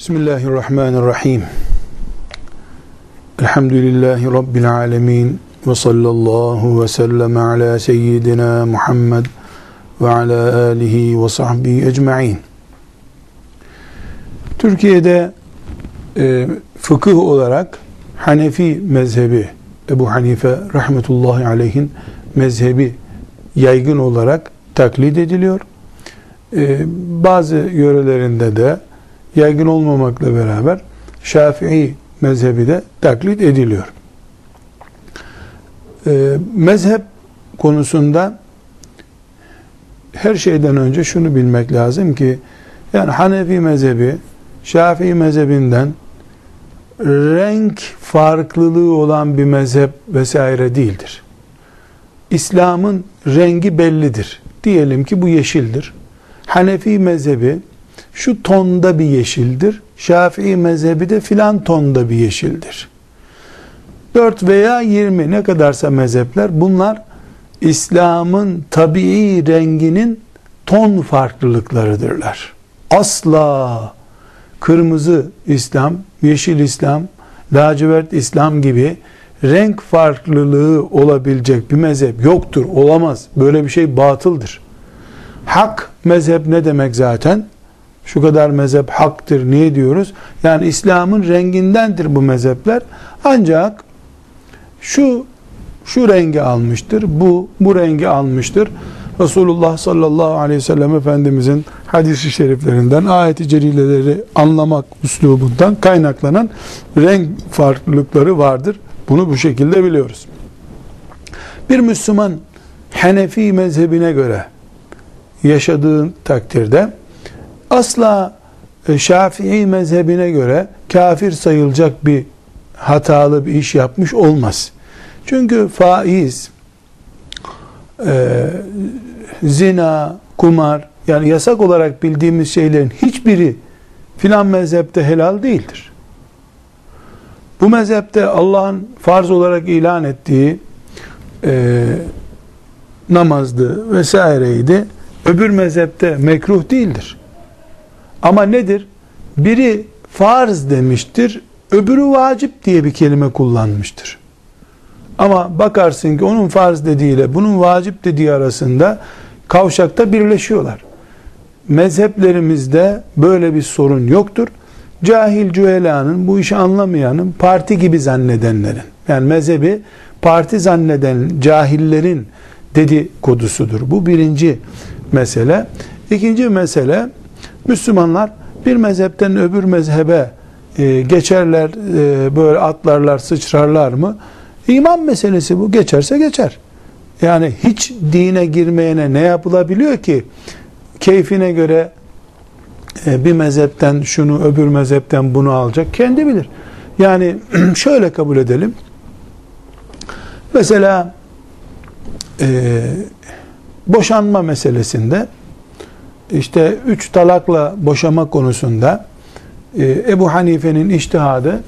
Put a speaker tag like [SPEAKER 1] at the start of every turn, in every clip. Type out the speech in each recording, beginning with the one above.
[SPEAKER 1] Bismillahirrahmanirrahim. Elhamdülillahi Rabbil alemin. Ve sallallahu ve sellem ala seyyidina Muhammed ve ala alihi ve sahbihi ecma'in. Türkiye'de e, fıkıh olarak Hanefi mezhebi, Ebu Hanife rahmetullahi aleyhin mezhebi yaygın olarak taklit ediliyor. E, bazı yörelerinde de yaygın olmamakla beraber Şafii mezhebi de taklit ediliyor. E, mezhep konusunda her şeyden önce şunu bilmek lazım ki yani Hanefi mezhebi Şafii mezhebinden renk farklılığı olan bir mezhep vesaire değildir. İslam'ın rengi bellidir. Diyelim ki bu yeşildir. Hanefi mezhebi şu tonda bir yeşildir. Şafii mezhebi de filan tonda bir yeşildir. 4 veya 20 ne kadarsa mezhepler bunlar İslam'ın tabii renginin ton farklılıklarıdırlar. Asla kırmızı İslam, yeşil İslam, lacivert İslam gibi renk farklılığı olabilecek bir mezhep yoktur, olamaz. Böyle bir şey batıldır. Hak mezhep ne demek zaten? Şu kadar mezhep haktır. Niye diyoruz? Yani İslam'ın rengindendir bu mezhepler. Ancak şu şu rengi almıştır, bu bu rengi almıştır. Resulullah sallallahu aleyhi ve sellem Efendimizin hadisi şeriflerinden, ayeti celileleri anlamak üslubundan kaynaklanan renk farklılıkları vardır. Bunu bu şekilde biliyoruz. Bir Müslüman Hanefi mezhebine göre yaşadığı takdirde asla e, Şafii mezhebine göre kafir sayılacak bir hatalı bir iş yapmış olmaz. Çünkü faiz, e, zina, kumar yani yasak olarak bildiğimiz şeylerin hiçbiri filan mezhepte helal değildir. Bu mezhepte Allah'ın farz olarak ilan ettiği e, namazdı vesaireydi. Öbür mezhepte mekruh değildir. Ama nedir? Biri farz demiştir, öbürü vacip diye bir kelime kullanmıştır. Ama bakarsın ki onun farz dediğiyle bunun vacip dediği arasında kavşakta birleşiyorlar. Mezheplerimizde böyle bir sorun yoktur. Cahil cühelanın, bu işi anlamayanın, parti gibi zannedenlerin, yani mezhebi parti zanneden cahillerin dedikodusudur. Bu birinci mesele. İkinci mesele, Müslümanlar bir mezhepten öbür mezhebe e, geçerler, e, böyle atlarlar, sıçrarlar mı? İman meselesi bu. Geçerse geçer. Yani hiç dine girmeyene ne yapılabiliyor ki? Keyfine göre e, bir mezhepten şunu öbür mezhepten bunu alacak. Kendi bilir. Yani şöyle kabul edelim. Mesela e, boşanma meselesinde işte üç talakla boşama konusunda e, Ebu Hanife'nin iştihadı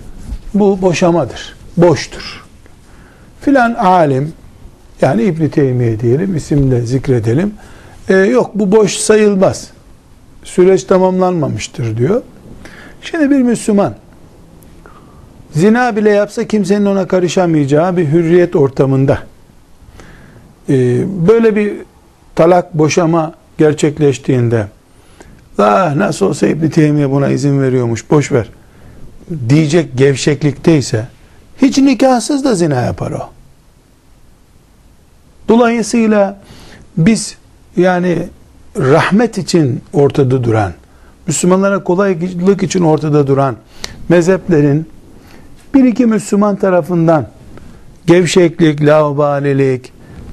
[SPEAKER 1] bu boşamadır. Boştur. Filan alim yani İbn Teymiye diyelim isimle zikredelim. E, yok bu boş sayılmaz. Süreç tamamlanmamıştır diyor. Şimdi bir Müslüman zina bile yapsa kimsenin ona karışamayacağı bir hürriyet ortamında e, böyle bir talak boşama gerçekleştiğinde ah nasıl olsa İbn Teymiye buna izin veriyormuş boş ver diyecek gevşeklikteyse hiç nikahsız da zina yapar o. Dolayısıyla biz yani rahmet için ortada duran, Müslümanlara kolaylık için ortada duran mezheplerin bir iki Müslüman tarafından gevşeklik, laubalilik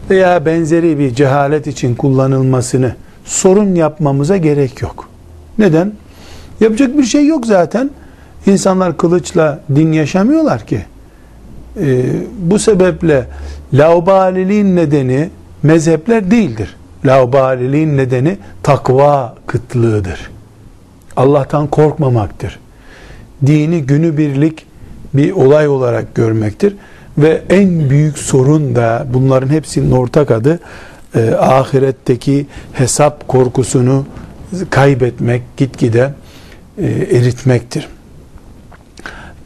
[SPEAKER 1] veya benzeri bir cehalet için kullanılmasını sorun yapmamıza gerek yok. Neden? Yapacak bir şey yok zaten. İnsanlar kılıçla din yaşamıyorlar ki. Ee, bu sebeple laubaliliğin nedeni mezhepler değildir. Laubaliliğin nedeni takva kıtlığıdır. Allah'tan korkmamaktır. Dini günübirlik bir olay olarak görmektir. Ve en büyük sorun da bunların hepsinin ortak adı e, ahiretteki hesap korkusunu kaybetmek gitgide e, eritmektir.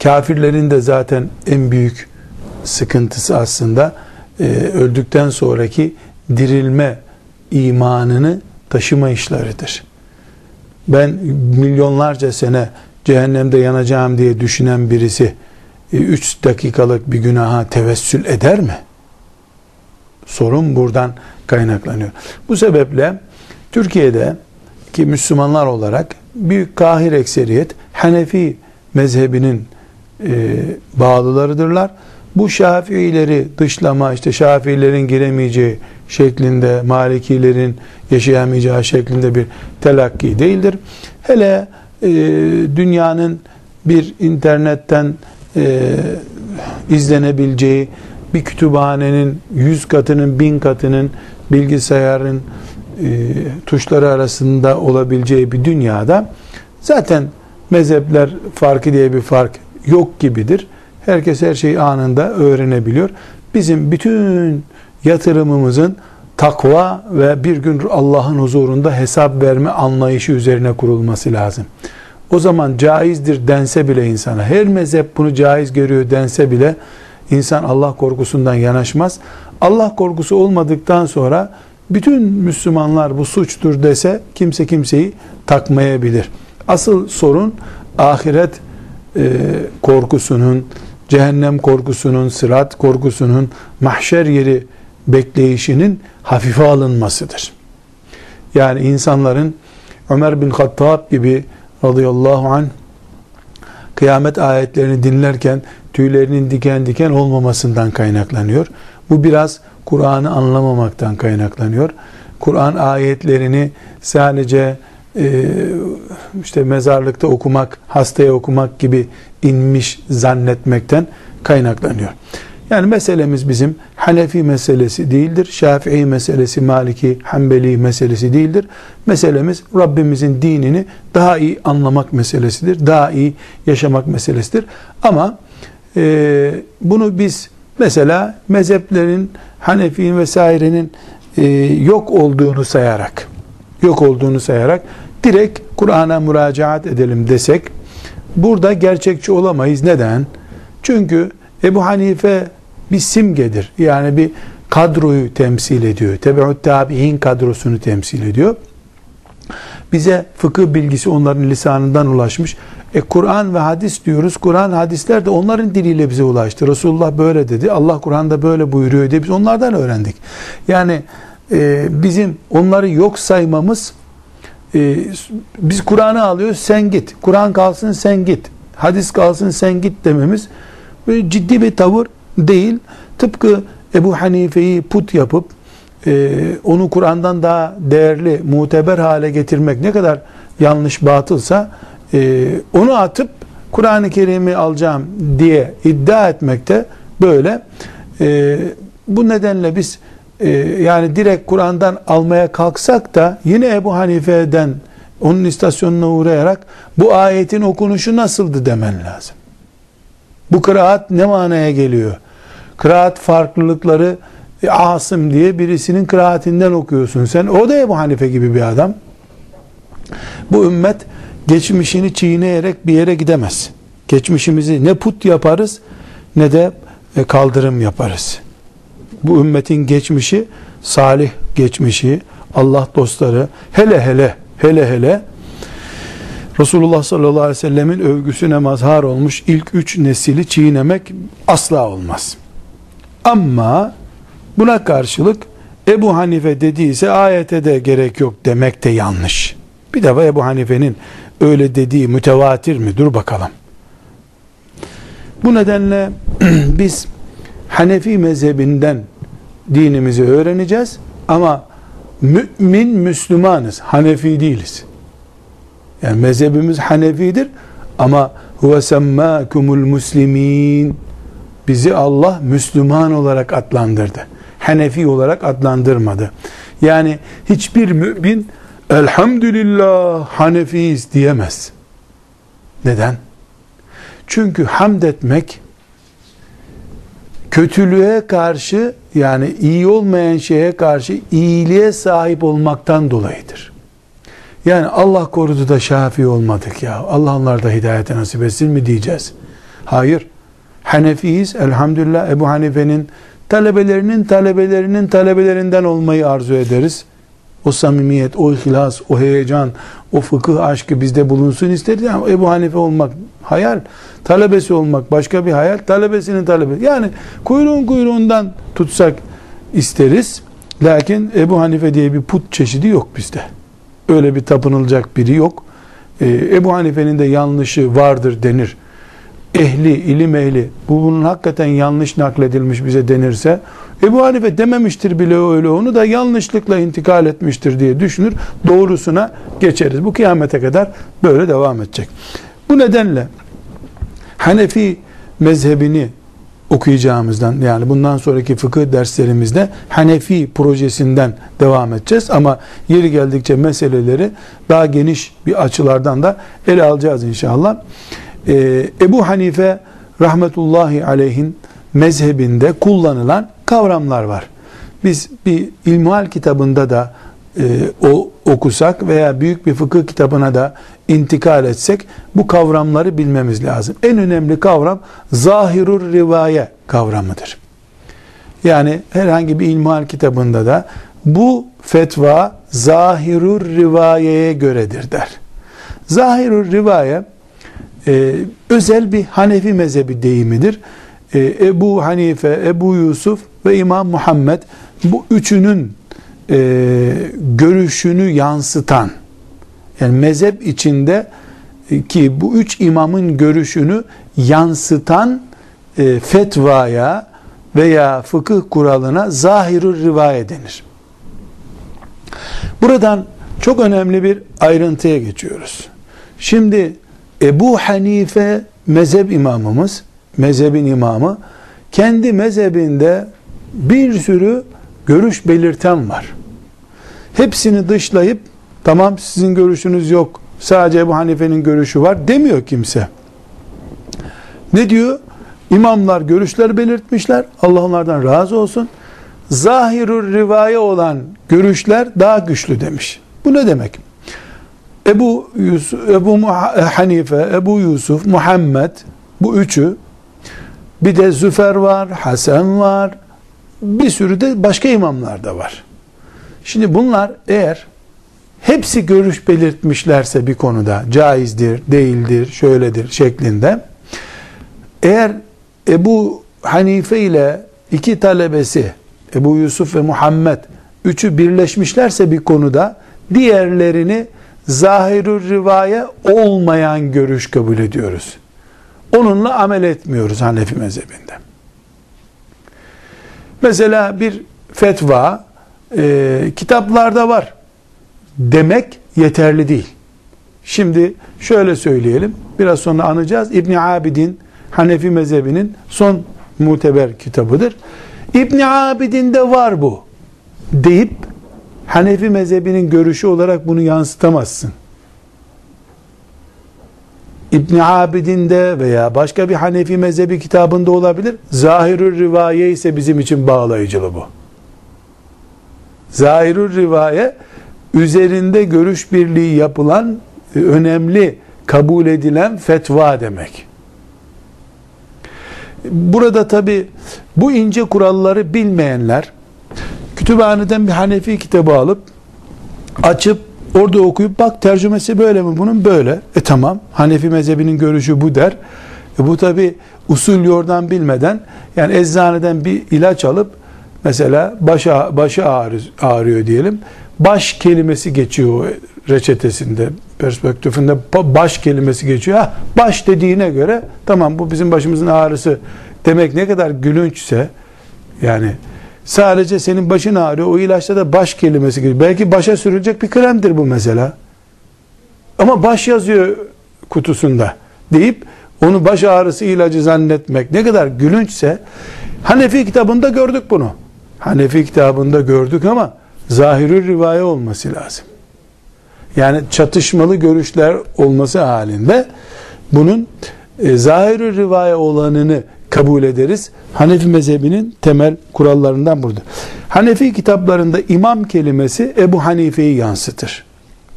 [SPEAKER 1] Kafirlerin de zaten en büyük sıkıntısı aslında e, öldükten sonraki dirilme imanını taşıma işleridir. Ben milyonlarca sene cehennemde yanacağım diye düşünen birisi 3 e, dakikalık bir günaha tevessül eder mi? Sorun buradan kaynaklanıyor. Bu sebeple Türkiye'de ki Müslümanlar olarak büyük kahir ekseriyet Hanefi mezhebinin e, bağlılarıdırlar. Bu Şafiileri dışlama, işte Şafiilerin giremeyeceği şeklinde, Malikilerin yaşayamayacağı şeklinde bir telakki değildir. Hele e, dünyanın bir internetten e, izlenebileceği bir kütüphanenin yüz katının, bin katının bilgisayarın e, tuşları arasında olabileceği bir dünyada zaten mezhepler farkı diye bir fark yok gibidir. Herkes her şeyi anında öğrenebiliyor. Bizim bütün yatırımımızın takva ve bir gün Allah'ın huzurunda hesap verme anlayışı üzerine kurulması lazım. O zaman caizdir dense bile insana, her mezhep bunu caiz görüyor dense bile insan Allah korkusundan yanaşmaz. Allah korkusu olmadıktan sonra bütün Müslümanlar bu suçtur dese kimse kimseyi takmayabilir. Asıl sorun ahiret e, korkusunun, cehennem korkusunun, sırat korkusunun, mahşer yeri bekleyişinin hafife alınmasıdır. Yani insanların Ömer bin Hattab gibi radıyallahu anh kıyamet ayetlerini dinlerken tüylerinin diken diken olmamasından kaynaklanıyor. Bu biraz Kur'an'ı anlamamaktan kaynaklanıyor. Kur'an ayetlerini sadece e, işte mezarlıkta okumak, hastaya okumak gibi inmiş zannetmekten kaynaklanıyor. Yani meselemiz bizim Hanefi meselesi değildir. Şafii meselesi, Maliki, Hanbeli meselesi değildir. Meselemiz Rabbimizin dinini daha iyi anlamak meselesidir. Daha iyi yaşamak meselesidir. Ama e, bunu biz mesela mezheplerin, Hanefi'nin vesairenin e, yok olduğunu sayarak, yok olduğunu sayarak direkt Kur'an'a müracaat edelim desek, burada gerçekçi olamayız. Neden? Çünkü Ebu Hanife bir simgedir. Yani bir kadroyu temsil ediyor. Tebeut tabi'in kadrosunu temsil ediyor. Bize fıkıh bilgisi onların lisanından ulaşmış. E Kur'an ve hadis diyoruz. Kur'an hadisler de onların diliyle bize ulaştı. Resulullah böyle dedi. Allah Kur'an'da böyle buyuruyor diye biz onlardan öğrendik. Yani e, bizim onları yok saymamız e, biz Kur'an'ı alıyoruz sen git. Kur'an kalsın sen git. Hadis kalsın sen git dememiz ciddi bir tavır değil. Tıpkı Ebu Hanife'yi put yapıp e, onu Kur'an'dan daha değerli, muteber hale getirmek ne kadar yanlış, batılsa e, onu atıp Kur'an-ı Kerim'i alacağım diye iddia etmekte böyle. E, bu nedenle biz e, yani direkt Kur'an'dan almaya kalksak da yine Ebu Hanife'den onun istasyonuna uğrayarak bu ayetin okunuşu nasıldı demen lazım. Bu kıraat ne manaya geliyor? Kıraat farklılıkları e, Asım diye birisinin kıraatinden okuyorsun sen. O da Ebu Hanife gibi bir adam. Bu ümmet geçmişini çiğneyerek bir yere gidemez. Geçmişimizi ne put yaparız ne de e, kaldırım yaparız. Bu ümmetin geçmişi salih geçmişi, Allah dostları hele hele hele hele Resulullah sallallahu aleyhi ve sellemin övgüsüne mazhar olmuş ilk üç nesili çiğnemek asla olmaz. Ama buna karşılık Ebu Hanife dediyse ayete de gerek yok demek de yanlış. Bir defa Ebu Hanife'nin öyle dediği mütevatir mi? Dur bakalım. Bu nedenle biz Hanefi mezhebinden dinimizi öğreneceğiz ama mümin Müslümanız. Hanefi değiliz. Yani mezhebimiz Hanefidir ama huve semmâkumul muslimin bizi Allah Müslüman olarak adlandırdı. Hanefi olarak adlandırmadı. Yani hiçbir mümin elhamdülillah Hanefiyiz diyemez. Neden? Çünkü hamd etmek kötülüğe karşı yani iyi olmayan şeye karşı iyiliğe sahip olmaktan dolayıdır. Yani Allah korudu da Şafii olmadık ya. Allah onlar da hidayete nasip etsin mi diyeceğiz. Hayır. Hanefiyiz. Elhamdülillah Ebu Hanife'nin talebelerinin talebelerinin talebelerinden olmayı arzu ederiz. O samimiyet, o ihlas, o heyecan, o fıkıh aşkı bizde bulunsun isteriz. Ama Ebu Hanife olmak hayal, talebesi olmak başka bir hayal, talebesinin talebesi. Yani kuyruğun kuyruğundan tutsak isteriz. Lakin Ebu Hanife diye bir put çeşidi yok bizde. Öyle bir tapınılacak biri yok. Ee, Ebu Hanife'nin de yanlışı vardır denir. Ehli, ilim ehli, bu bunun hakikaten yanlış nakledilmiş bize denirse, Ebu Hanife dememiştir bile öyle onu da yanlışlıkla intikal etmiştir diye düşünür. Doğrusuna geçeriz. Bu kıyamete kadar böyle devam edecek. Bu nedenle Hanefi mezhebini okuyacağımızdan yani bundan sonraki fıkıh derslerimizde Hanefi projesinden devam edeceğiz ama yeri geldikçe meseleleri daha geniş bir açılardan da ele alacağız inşallah. Ee, Ebu Hanife rahmetullahi aleyhin mezhebinde kullanılan kavramlar var. Biz bir ilmuhal kitabında da e, o okusak veya büyük bir fıkıh kitabına da intikal etsek bu kavramları bilmemiz lazım. En önemli kavram zahirur rivaye kavramıdır. Yani herhangi bir ilmuhal kitabında da bu fetva zahirur rivayeye göredir der. Zahirur rivaye e, özel bir Hanefi mezhebi deyimidir. E, Ebu Hanife, Ebu Yusuf ve İmam Muhammed bu üçünün e, görüşünü yansıtan yani mezhep içinde e, ki bu üç imamın görüşünü yansıtan e, fetvaya veya fıkıh kuralına zahirur rivayet denir. Buradan çok önemli bir ayrıntıya geçiyoruz. Şimdi Ebu Hanife mezhep imamımız, mezhebin imamı kendi mezhebinde bir sürü görüş belirten var. Hepsini dışlayıp tamam sizin görüşünüz yok sadece Ebu Hanife'nin görüşü var demiyor kimse. Ne diyor? İmamlar görüşler belirtmişler. Allah onlardan razı olsun. Zahirur rivaye olan görüşler daha güçlü demiş. Bu ne demek? Ebu, Yusuf, Ebu Hanife, Ebu Yusuf, Muhammed bu üçü bir de Züfer var, Hasan var, bir sürü de başka imamlar da var. Şimdi bunlar eğer hepsi görüş belirtmişlerse bir konuda caizdir, değildir, şöyledir şeklinde eğer Ebu Hanife ile iki talebesi Ebu Yusuf ve Muhammed üçü birleşmişlerse bir konuda diğerlerini zahirü rivaye olmayan görüş kabul ediyoruz. Onunla amel etmiyoruz Hanefi mezhebinde. Mesela bir fetva e, kitaplarda var demek yeterli değil. Şimdi şöyle söyleyelim. Biraz sonra anacağız. İbn Abidin Hanefi mezhebinin son muteber kitabıdır. İbn Abidin de var bu deyip Hanefi mezhebinin görüşü olarak bunu yansıtamazsın. İbn Abidin'de veya başka bir Hanefi mezhebi kitabında olabilir. Zahirül rivaye ise bizim için bağlayıcılı bu. Zahirül rivaye üzerinde görüş birliği yapılan e, önemli kabul edilen fetva demek. Burada tabi bu ince kuralları bilmeyenler kütüphaneden bir Hanefi kitabı alıp açıp orada okuyup bak tercümesi böyle mi bunun böyle. E tamam Hanefi mezhebinin görüşü bu der. E bu tabi usul yordan bilmeden yani eczaneden bir ilaç alıp mesela başa, başı ağrı, ağrıyor diyelim. Baş kelimesi geçiyor reçetesinde perspektifinde baş kelimesi geçiyor. Ha, baş dediğine göre tamam bu bizim başımızın ağrısı demek ne kadar gülünçse yani Sadece senin başın ağrıyor. O ilaçta da baş kelimesi geliyor. Belki başa sürülecek bir kremdir bu mesela. Ama baş yazıyor kutusunda deyip onu baş ağrısı ilacı zannetmek ne kadar gülünçse Hanefi kitabında gördük bunu. Hanefi kitabında gördük ama zahirü rivaye olması lazım. Yani çatışmalı görüşler olması halinde bunun e, zahirü rivaye olanını kabul ederiz. Hanefi mezhebinin temel kurallarından burada. Hanefi kitaplarında imam kelimesi Ebu Hanife'yi yansıtır.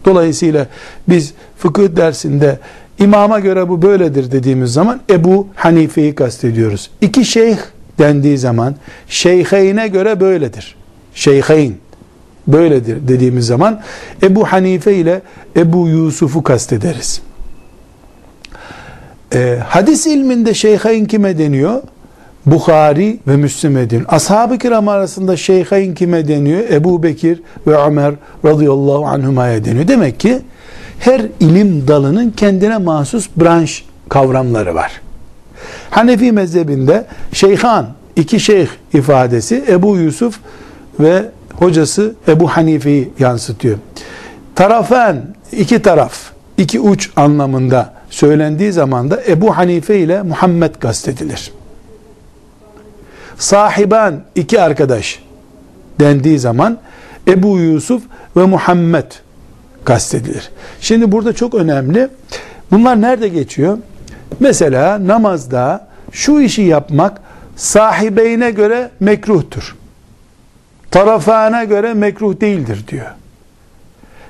[SPEAKER 1] Dolayısıyla biz fıkıh dersinde imama göre bu böyledir dediğimiz zaman Ebu Hanife'yi kastediyoruz. İki şeyh dendiği zaman şeyheyne göre böyledir. Şeyheyn böyledir dediğimiz zaman Ebu Hanife ile Ebu Yusuf'u kastederiz. Ee, hadis ilminde şeyheyn kime deniyor? Bukhari ve Müslim'e deniyor. Ashab-ı kiram arasında şeyheyn kime deniyor? Ebu Bekir ve Ömer radıyallahu anhumaya deniyor. Demek ki her ilim dalının kendine mahsus branş kavramları var. Hanefi mezhebinde şeyhan, iki şeyh ifadesi Ebu Yusuf ve hocası Ebu Hanife'yi yansıtıyor. Tarafen, iki taraf, iki uç anlamında söylendiği zaman da Ebu Hanife ile Muhammed kastedilir. Sahiban, iki arkadaş dendiği zaman Ebu Yusuf ve Muhammed kastedilir. Şimdi burada çok önemli. Bunlar nerede geçiyor? Mesela namazda şu işi yapmak sahibeyne göre mekruhtur. Tarafana göre mekruh değildir diyor.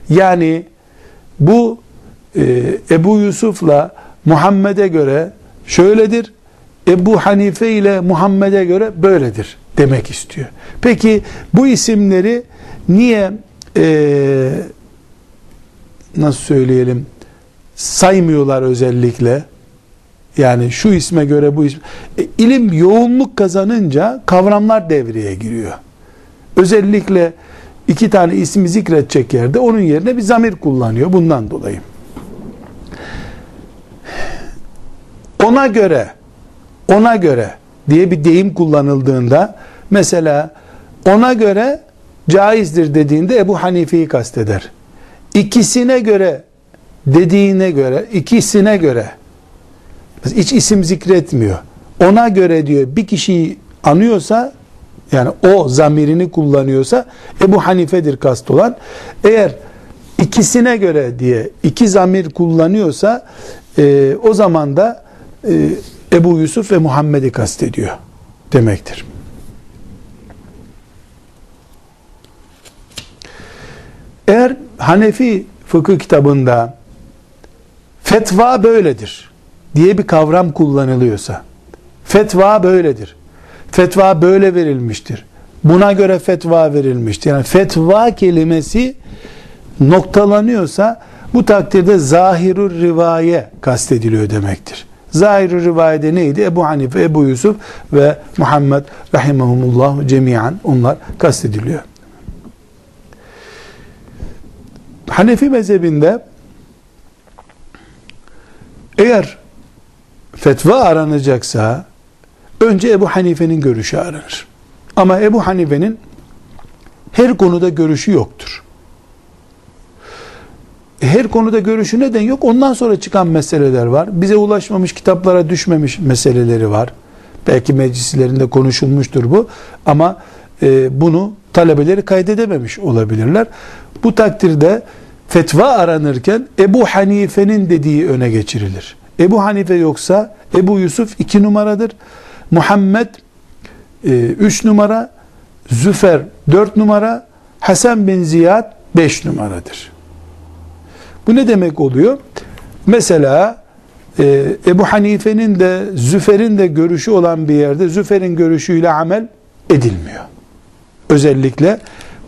[SPEAKER 1] Yani bu e, Ebu Yusuf'la Muhammed'e göre şöyledir. Ebu Hanife ile Muhammed'e göre böyledir demek istiyor. Peki bu isimleri niye e, nasıl söyleyelim saymıyorlar özellikle? Yani şu isme göre bu isme. E, ilim yoğunluk kazanınca kavramlar devreye giriyor. Özellikle iki tane ismi zikredecek yerde onun yerine bir zamir kullanıyor bundan dolayı. Ona göre ona göre diye bir deyim kullanıldığında mesela ona göre caizdir dediğinde Ebu Hanife'yi kasteder. İkisine göre dediğine göre, ikisine göre hiç isim zikretmiyor. Ona göre diyor bir kişiyi anıyorsa yani o zamirini kullanıyorsa Ebu Hanife'dir kast olan. Eğer ikisine göre diye iki zamir kullanıyorsa e, o zaman da e, Ebu Yusuf ve Muhammed'i kastediyor demektir. Eğer Hanefi fıkıh kitabında fetva böyledir diye bir kavram kullanılıyorsa fetva böyledir. Fetva böyle verilmiştir. Buna göre fetva verilmiştir. Yani fetva kelimesi noktalanıyorsa bu takdirde zahirur rivaye kastediliyor demektir. Zahir rivayede neydi? Ebu Hanife, Ebu Yusuf ve Muhammed rahimahumullah cemiyen onlar kastediliyor. Hanefi mezhebinde eğer fetva aranacaksa önce Ebu Hanife'nin görüşü aranır. Ama Ebu Hanife'nin her konuda görüşü yoktur. Her konuda görüşü neden yok? Ondan sonra çıkan meseleler var. Bize ulaşmamış, kitaplara düşmemiş meseleleri var. Belki meclislerinde konuşulmuştur bu. Ama e, bunu talebeleri kaydedememiş olabilirler. Bu takdirde fetva aranırken Ebu Hanife'nin dediği öne geçirilir. Ebu Hanife yoksa Ebu Yusuf iki numaradır. Muhammed e, üç numara, Züfer dört numara, Hasan bin Ziyad beş numaradır. Bu ne demek oluyor? Mesela e, Ebu Hanife'nin de Züfer'in de görüşü olan bir yerde Züfer'in görüşüyle amel edilmiyor. Özellikle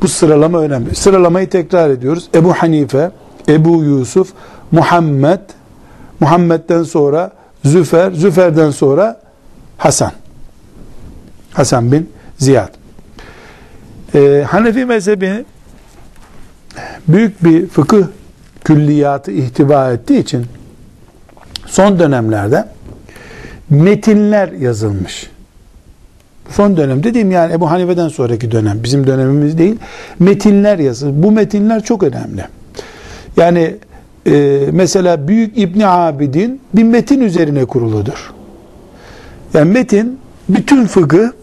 [SPEAKER 1] bu sıralama önemli. Sıralamayı tekrar ediyoruz. Ebu Hanife, Ebu Yusuf, Muhammed, Muhammed'den sonra Züfer, Züfer'den sonra Hasan. Hasan bin Ziyad. Ee, Hanefi mezhebi büyük bir fıkıh külliyatı ihtiva ettiği için son dönemlerde metinler yazılmış. Son dönem dediğim yani Ebu Hanife'den sonraki dönem, bizim dönemimiz değil. Metinler yazılmış. Bu metinler çok önemli. Yani e, mesela Büyük İbni Abidin bir metin üzerine kuruludur. Yani metin bütün fıkı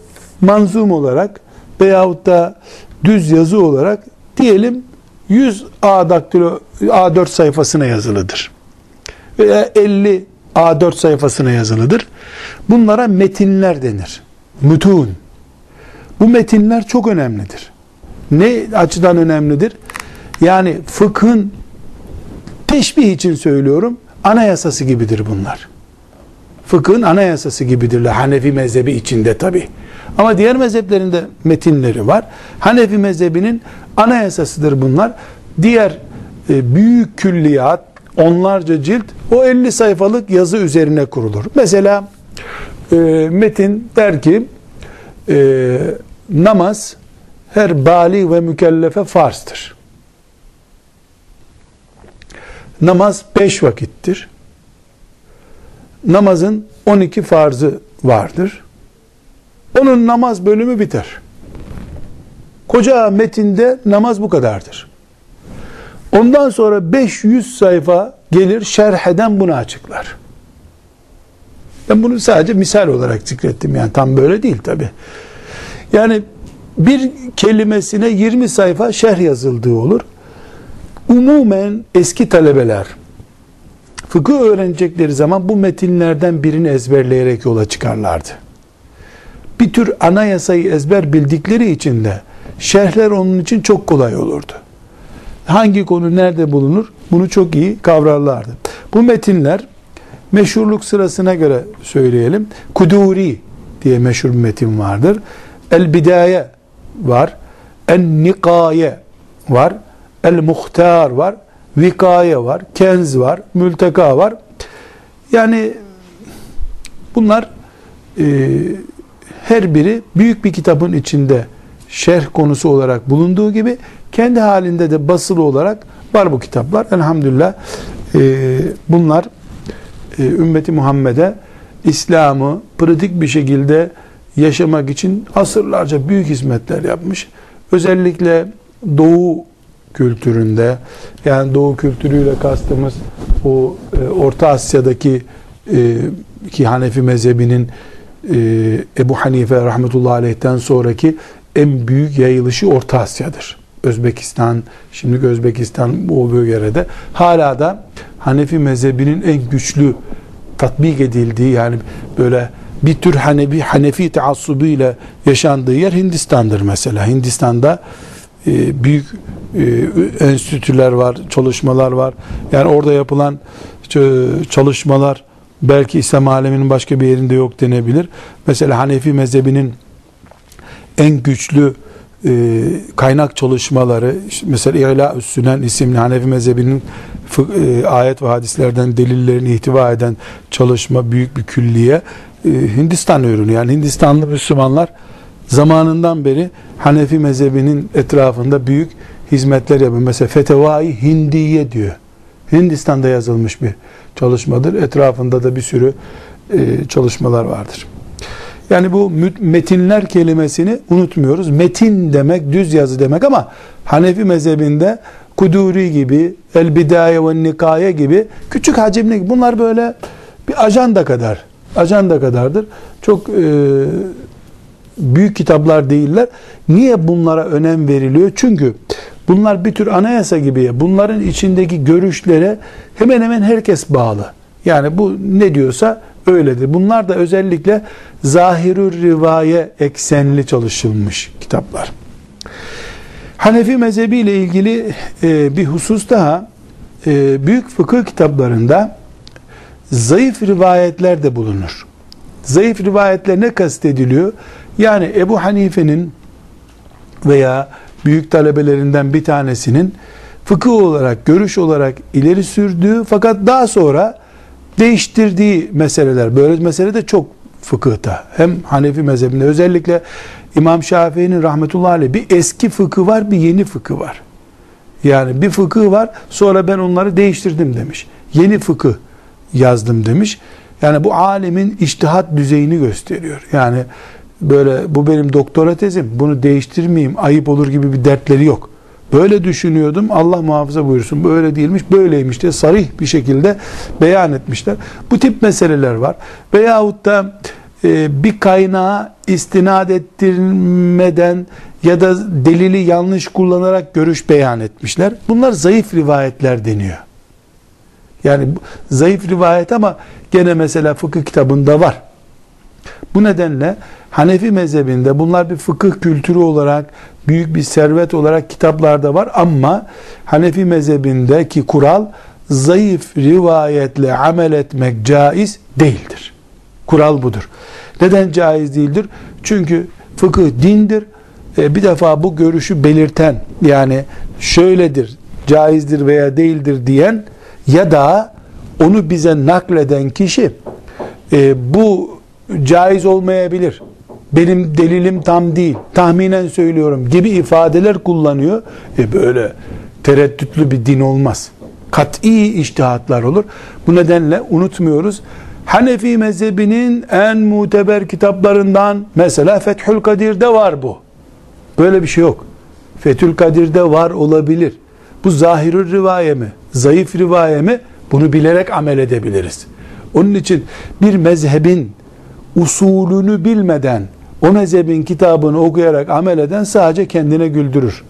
[SPEAKER 1] manzum olarak veyahut da düz yazı olarak diyelim 100 A daktilo A4 sayfasına yazılıdır. Veya 50 A4 sayfasına yazılıdır. Bunlara metinler denir. Mütun. Bu metinler çok önemlidir. Ne açıdan önemlidir? Yani fıkhın teşbih için söylüyorum. Anayasası gibidir bunlar. Fıkhın anayasası gibidirler. Hanefi mezhebi içinde tabi. Ama diğer mezheplerinde metinleri var. Hanefi mezhebinin anayasasıdır bunlar. Diğer e, büyük külliyat, onlarca cilt o 50 sayfalık yazı üzerine kurulur. Mesela e, metin der ki e, namaz her bali ve mükellefe farstır. Namaz beş vakittir. Namazın 12 farzı vardır. Onun namaz bölümü biter. Koca metinde namaz bu kadardır. Ondan sonra 500 sayfa gelir şerh eden bunu açıklar. Ben bunu sadece misal olarak zikrettim yani tam böyle değil tabi. Yani bir kelimesine 20 sayfa şerh yazıldığı olur. Umumen eski talebeler fıkıh öğrenecekleri zaman bu metinlerden birini ezberleyerek yola çıkarlardı. Bir tür anayasayı ezber bildikleri için de şerhler onun için çok kolay olurdu. Hangi konu nerede bulunur bunu çok iyi kavrarlardı. Bu metinler meşhurluk sırasına göre söyleyelim. Kuduri diye meşhur bir metin vardır. El Bidaye var. En Nikaye var. El Muhtar var. Vikaye var. Kenz var. Mülteka var. Yani bunlar e, her biri büyük bir kitabın içinde şerh konusu olarak bulunduğu gibi kendi halinde de basılı olarak var bu kitaplar. Elhamdülillah e, bunlar e, ümmeti Muhammed'e İslam'ı pratik bir şekilde yaşamak için asırlarca büyük hizmetler yapmış. Özellikle Doğu kültüründe yani Doğu kültürüyle kastımız o e, Orta Asya'daki e, ki Hanefi mezhebinin e, Ebu Hanife rahmetullahi aleyh'ten sonraki en büyük yayılışı Orta Asya'dır. Özbekistan, şimdi Özbekistan bu bölgede hala da Hanefi mezhebinin en güçlü tatbik edildiği yani böyle bir tür Hanefi, Hanefi taassubuyla yaşandığı yer Hindistan'dır mesela. Hindistan'da e, büyük e, enstitüler var, çalışmalar var. Yani orada yapılan çalışmalar belki İslam aleminin başka bir yerinde yok denebilir. Mesela Hanefi mezhebinin en güçlü e, kaynak çalışmaları mesela İla Üssünen isimli Hanefi mezhebinin e, ayet ve hadislerden delillerini ihtiva eden çalışma büyük bir külliye e, Hindistan ürünü. Yani Hindistanlı Müslümanlar zamanından beri Hanefi mezhebinin etrafında büyük hizmetler yapıyor. Mesela Fetevai Hindiye diyor. Hindistan'da yazılmış bir çalışmadır. Etrafında da bir sürü e, çalışmalar vardır. Yani bu metinler kelimesini unutmuyoruz. Metin demek düz yazı demek ama Hanefi mezhebinde Kuduri gibi, El Bidaye ve Nikaye gibi küçük hacimli bunlar böyle bir ajanda kadar ajanda kadardır. Çok e, büyük kitaplar değiller. Niye bunlara önem veriliyor? Çünkü bunlar bir tür anayasa gibi. Bunların içindeki görüşlere hemen hemen herkes bağlı. Yani bu ne diyorsa öyledir. Bunlar da özellikle zahirü rivaye eksenli çalışılmış kitaplar. Hanefi mezhebi ile ilgili e, bir husus daha e, büyük fıkıh kitaplarında zayıf rivayetler de bulunur. Zayıf rivayetler ne kastediliyor? Yani Ebu Hanife'nin veya büyük talebelerinden bir tanesinin fıkıh olarak, görüş olarak ileri sürdüğü fakat daha sonra değiştirdiği meseleler. Böyle mesele de çok fıkıhta. Hem Hanefi mezhebinde özellikle İmam Şafii'nin rahmetullahi aleyh bir eski fıkı var bir yeni fıkı var. Yani bir fıkıh var sonra ben onları değiştirdim demiş. Yeni fıkıh yazdım demiş. Yani bu alimin iştihat düzeyini gösteriyor. Yani böyle bu benim doktora tezim bunu değiştirmeyeyim ayıp olur gibi bir dertleri yok. Böyle düşünüyordum Allah muhafaza buyursun böyle değilmiş böyleymiş diye sarih bir şekilde beyan etmişler. Bu tip meseleler var. Veyahut da e, bir kaynağa istinad ettirmeden ya da delili yanlış kullanarak görüş beyan etmişler. Bunlar zayıf rivayetler deniyor. Yani zayıf rivayet ama gene mesela fıkıh kitabında var. Bu nedenle Hanefi mezhebinde bunlar bir fıkıh kültürü olarak büyük bir servet olarak kitaplarda var ama Hanefi mezhebindeki kural zayıf rivayetle amel etmek caiz değildir. Kural budur. Neden caiz değildir? Çünkü fıkıh dindir. E, bir defa bu görüşü belirten yani şöyledir, caizdir veya değildir diyen ya da onu bize nakleden kişi e, bu caiz olmayabilir. Benim delilim tam değil. Tahminen söylüyorum gibi ifadeler kullanıyor. E böyle tereddütlü bir din olmaz. Kat'i iştihatlar olur. Bu nedenle unutmuyoruz. Hanefi mezhebinin en muteber kitaplarından mesela Fethül Kadir'de var bu. Böyle bir şey yok. Fethül Kadir'de var olabilir. Bu zahirü rivaye mi? Zayıf rivaye mi? Bunu bilerek amel edebiliriz. Onun için bir mezhebin usulünü bilmeden o mezhebin kitabını okuyarak amel eden sadece kendine güldürür.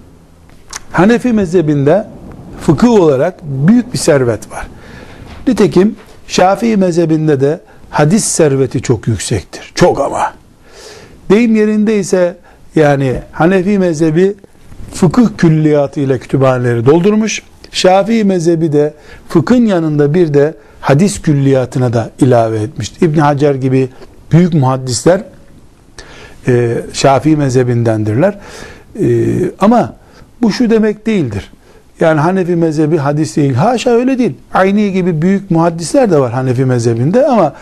[SPEAKER 1] Hanefi mezhebinde fıkıh olarak büyük bir servet var. Nitekim Şafii mezhebinde de hadis serveti çok yüksektir. Çok ama. Deyim yerinde ise yani Hanefi mezhebi fıkıh külliyatı ile kütüphaneleri doldurmuş. Şafii mezhebi de fıkhın yanında bir de hadis külliyatına da ilave etmiştir. İbn Hacer gibi büyük muhaddisler e, Şafii mezhebindendirler. E, ama bu şu demek değildir. Yani Hanefi mezhebi hadis değil. Haşa öyle değil. Ayni gibi büyük muhaddisler de var Hanefi mezhebinde ama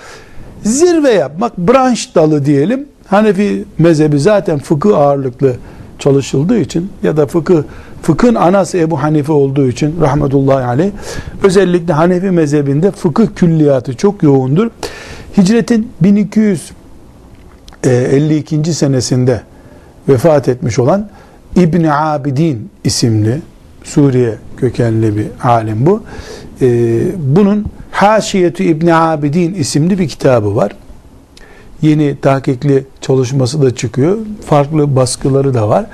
[SPEAKER 1] zirve yapmak, branş dalı diyelim. Hanefi mezhebi zaten fıkıh ağırlıklı çalışıldığı için ya da fıkıh fıkhın anası Ebu Hanife olduğu için rahmetullahi aleyh özellikle Hanefi mezhebinde fıkıh külliyatı çok yoğundur. Hicretin 1252. senesinde vefat etmiş olan İbn Abidin isimli Suriye kökenli bir alim bu. Ee, bunun Haşiyetü İbn Abidin isimli bir kitabı var. Yeni tahkikli çalışması da çıkıyor. Farklı baskıları da var.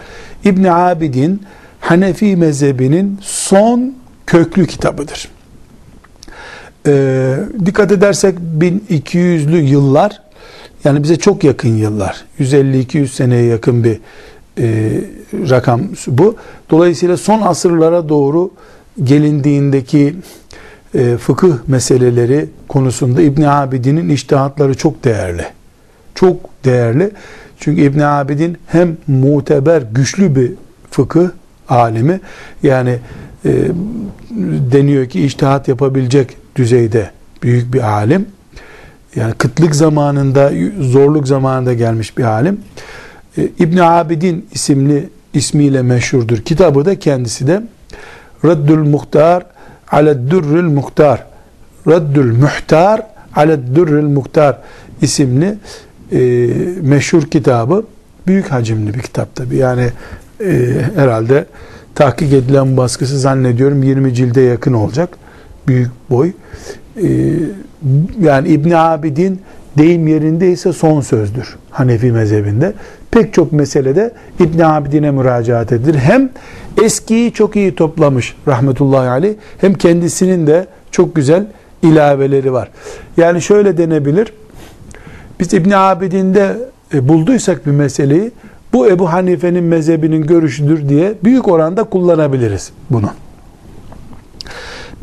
[SPEAKER 1] İbn Abidin Hanefi mezhebinin son köklü kitabıdır. Ee, dikkat edersek 1200'lü yıllar yani bize çok yakın yıllar 150-200 seneye yakın bir e, rakam bu. Dolayısıyla son asırlara doğru gelindiğindeki e, fıkıh meseleleri konusunda İbn Abidin'in iştihatları çok değerli. Çok değerli. Çünkü İbn Abidin hem muteber, güçlü bir fıkıh alimi yani e, deniyor ki iştihat yapabilecek düzeyde büyük bir alim. Yani kıtlık zamanında, zorluk zamanında gelmiş bir alim. E, İbn Abidin isimli ismiyle meşhurdur. Kitabı da kendisi de Raddül Muhtar Aleddürrül Muhtar Raddül Muhtar Aleddürrül Muhtar isimli e, meşhur kitabı büyük hacimli bir kitap tabi. Yani e, herhalde tahkik edilen baskısı zannediyorum 20 cilde yakın olacak. Büyük boy. E, yani İbn Abidin deyim yerindeyse son sözdür Hanefi mezhebinde. Pek çok meselede İbn Abidin'e müracaat edilir. Hem eskiyi çok iyi toplamış rahmetullahi aleyh hem kendisinin de çok güzel ilaveleri var. Yani şöyle denebilir. Biz İbn Abidin'de e, bulduysak bir meseleyi bu Ebu Hanife'nin mezhebinin görüşüdür diye büyük oranda kullanabiliriz bunu.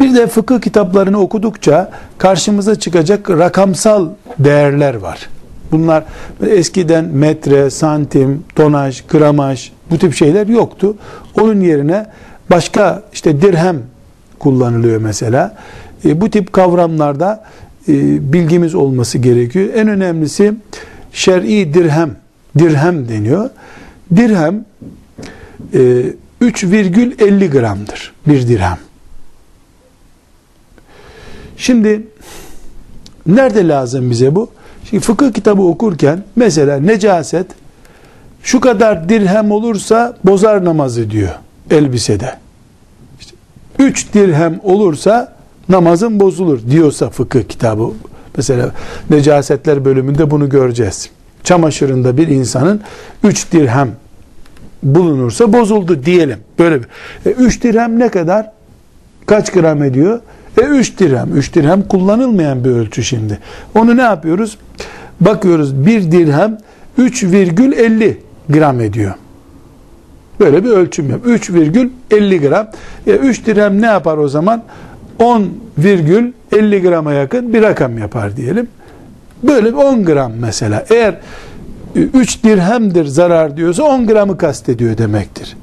[SPEAKER 1] Bir de fıkıh kitaplarını okudukça karşımıza çıkacak rakamsal değerler var. Bunlar eskiden metre, santim, tonaj, gramaj bu tip şeyler yoktu. Onun yerine başka işte dirhem kullanılıyor mesela. E, bu tip kavramlarda e, bilgimiz olması gerekiyor. En önemlisi şer'i dirhem, dirhem deniyor. Dirhem e, 3,50 gramdır bir dirhem. Şimdi nerede lazım bize bu? Şimdi fıkıh kitabı okurken mesela necaset şu kadar dirhem olursa bozar namazı diyor elbisede. İşte, üç dirhem olursa namazın bozulur diyorsa fıkıh kitabı. Mesela necasetler bölümünde bunu göreceğiz. Çamaşırında bir insanın üç dirhem bulunursa bozuldu diyelim. Böyle bir. E, üç dirhem ne kadar? Kaç gram ediyor? E 3 dirhem. 3 dirhem kullanılmayan bir ölçü şimdi. Onu ne yapıyoruz? Bakıyoruz bir dirhem 3,50 gram ediyor. Böyle bir ölçüm yap. 3,50 gram. E 3 dirhem ne yapar o zaman? 10,50 grama yakın bir rakam yapar diyelim. Böyle 10 gram mesela. Eğer 3 dirhemdir zarar diyorsa 10 gramı kastediyor demektir.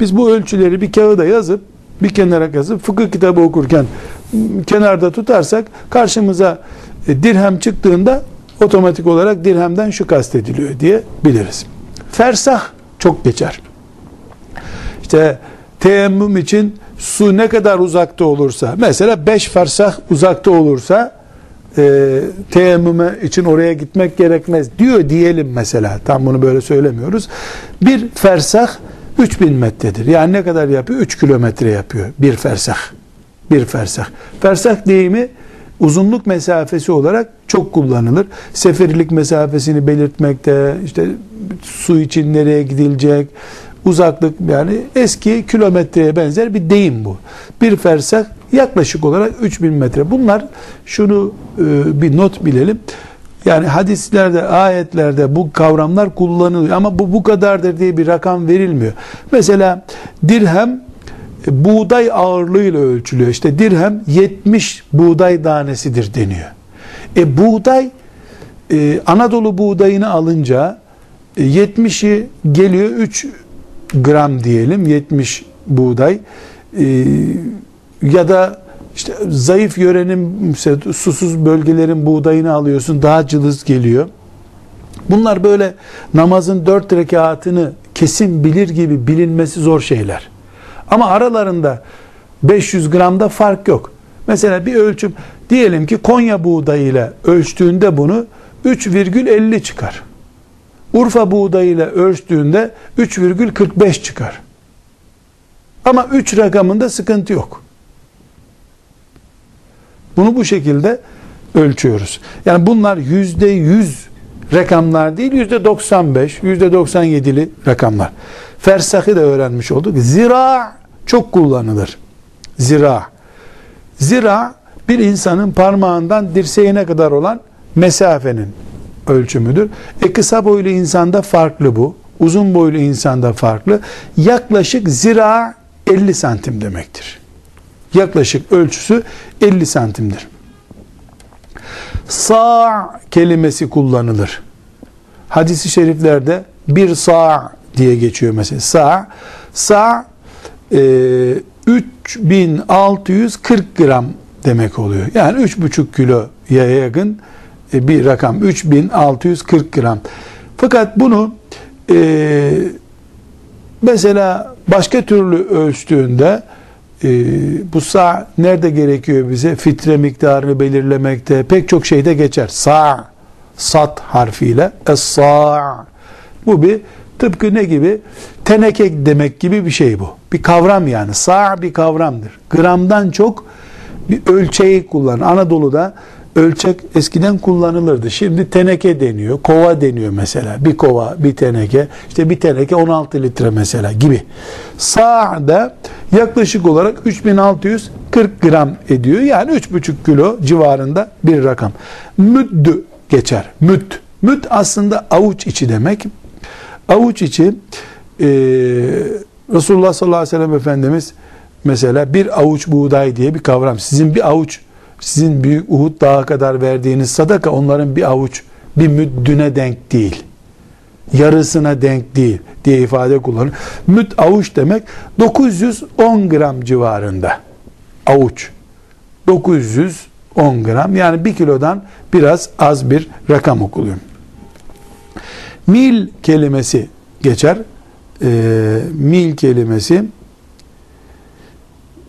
[SPEAKER 1] Biz bu ölçüleri bir kağıda yazıp bir kenara yazıp fıkıh kitabı okurken kenarda tutarsak karşımıza e, dirhem çıktığında otomatik olarak dirhemden şu kastediliyor diye biliriz. Fersah çok geçer. İşte teyemmüm için su ne kadar uzakta olursa mesela 5 fersah uzakta olursa e, teyemmüme için oraya gitmek gerekmez diyor diyelim mesela. Tam bunu böyle söylemiyoruz. Bir fersah 3000 metredir. Yani ne kadar yapıyor? 3 kilometre yapıyor bir fersah. Bir fersah. Fersah deyimi uzunluk mesafesi olarak çok kullanılır. Seferilik mesafesini belirtmekte, işte su için nereye gidilecek, uzaklık yani eski kilometreye benzer bir deyim bu. Bir fersah yaklaşık olarak 3000 metre. Bunlar şunu e, bir not bilelim. Yani hadislerde, ayetlerde bu kavramlar kullanılıyor ama bu bu kadardır diye bir rakam verilmiyor. Mesela dirhem buğday ağırlığıyla ölçülüyor. İşte dirhem 70 buğday tanesidir deniyor. E buğday e, Anadolu buğdayını alınca e, 70'i geliyor 3 gram diyelim 70 buğday e, ya da işte zayıf yörenin susuz bölgelerin buğdayını alıyorsun daha cılız geliyor. Bunlar böyle namazın dört rekatını kesin bilir gibi bilinmesi zor şeyler. Ama aralarında 500 gramda fark yok. Mesela bir ölçüm diyelim ki Konya buğdayıyla ölçtüğünde bunu 3,50 çıkar. Urfa buğdayıyla ölçtüğünde 3,45 çıkar. Ama 3 rakamında sıkıntı yok. Bunu bu şekilde ölçüyoruz. Yani bunlar yüzde yüz rakamlar değil, yüzde 95, yüzde 97'li rakamlar. Fersahı da öğrenmiş olduk. Zira çok kullanılır. Zira. Zira bir insanın parmağından dirseğine kadar olan mesafenin ölçümüdür. E kısa boylu insanda farklı bu. Uzun boylu insanda farklı. Yaklaşık zira 50 santim demektir. Yaklaşık ölçüsü 50 santimdir. Sağ kelimesi kullanılır. Hadis-i şeriflerde bir sağ diye geçiyor mesela. Sağ, sağ e, 3640 gram demek oluyor. Yani 3,5 kiloya yakın e, bir rakam. 3640 gram. Fakat bunu e, mesela başka türlü ölçtüğünde e, bu sağ nerede gerekiyor bize? Fitre miktarını belirlemekte pek çok şeyde geçer. Sağ, sat harfiyle es-sağ. Bu bir tıpkı ne gibi? Teneke demek gibi bir şey bu. Bir kavram yani. Sağ bir kavramdır. Gramdan çok bir ölçeği kullanır. Anadolu'da ölçek eskiden kullanılırdı. Şimdi teneke deniyor, kova deniyor mesela. Bir kova, bir teneke. İşte bir teneke 16 litre mesela gibi. Sa'da yaklaşık olarak 3640 gram ediyor. Yani 3,5 kilo civarında bir rakam. Müddü geçer. Müd. Müd aslında avuç içi demek. Avuç içi e, Resulullah sallallahu aleyhi ve sellem Efendimiz mesela bir avuç buğday diye bir kavram. Sizin bir avuç sizin büyük Uhud dağı kadar verdiğiniz sadaka onların bir avuç bir müddüne denk değil. Yarısına denk değil diye ifade kullanır. Müd avuç demek 910 gram civarında. Avuç. 910 gram yani bir kilodan biraz az bir rakam okuluyor. Mil kelimesi geçer. Ee, mil kelimesi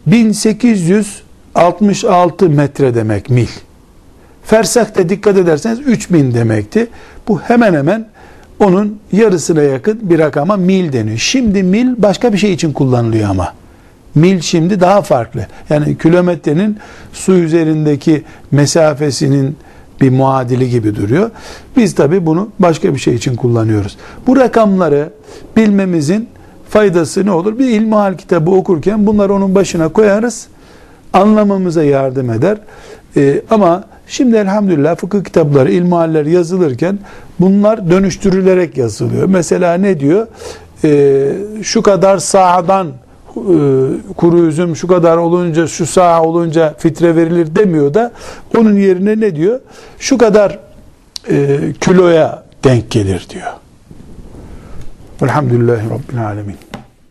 [SPEAKER 1] 1800 66 metre demek mil. Fersakta dikkat ederseniz 3000 demekti. Bu hemen hemen onun yarısına yakın bir rakama mil deniyor. Şimdi mil başka bir şey için kullanılıyor ama. Mil şimdi daha farklı. Yani kilometrenin su üzerindeki mesafesinin bir muadili gibi duruyor. Biz tabi bunu başka bir şey için kullanıyoruz. Bu rakamları bilmemizin faydası ne olur? Bir ilmihal kitabı okurken bunları onun başına koyarız anlamamıza yardım eder. E, ama şimdi elhamdülillah fıkıh kitapları, ilmihaller yazılırken bunlar dönüştürülerek yazılıyor. Mesela ne diyor? E, şu kadar sağdan kuru üzüm şu kadar olunca şu sağ olunca fitre verilir demiyor da onun yerine ne diyor? Şu kadar e, kiloya denk gelir diyor. Velhamdülillahi Rabbil Alemin.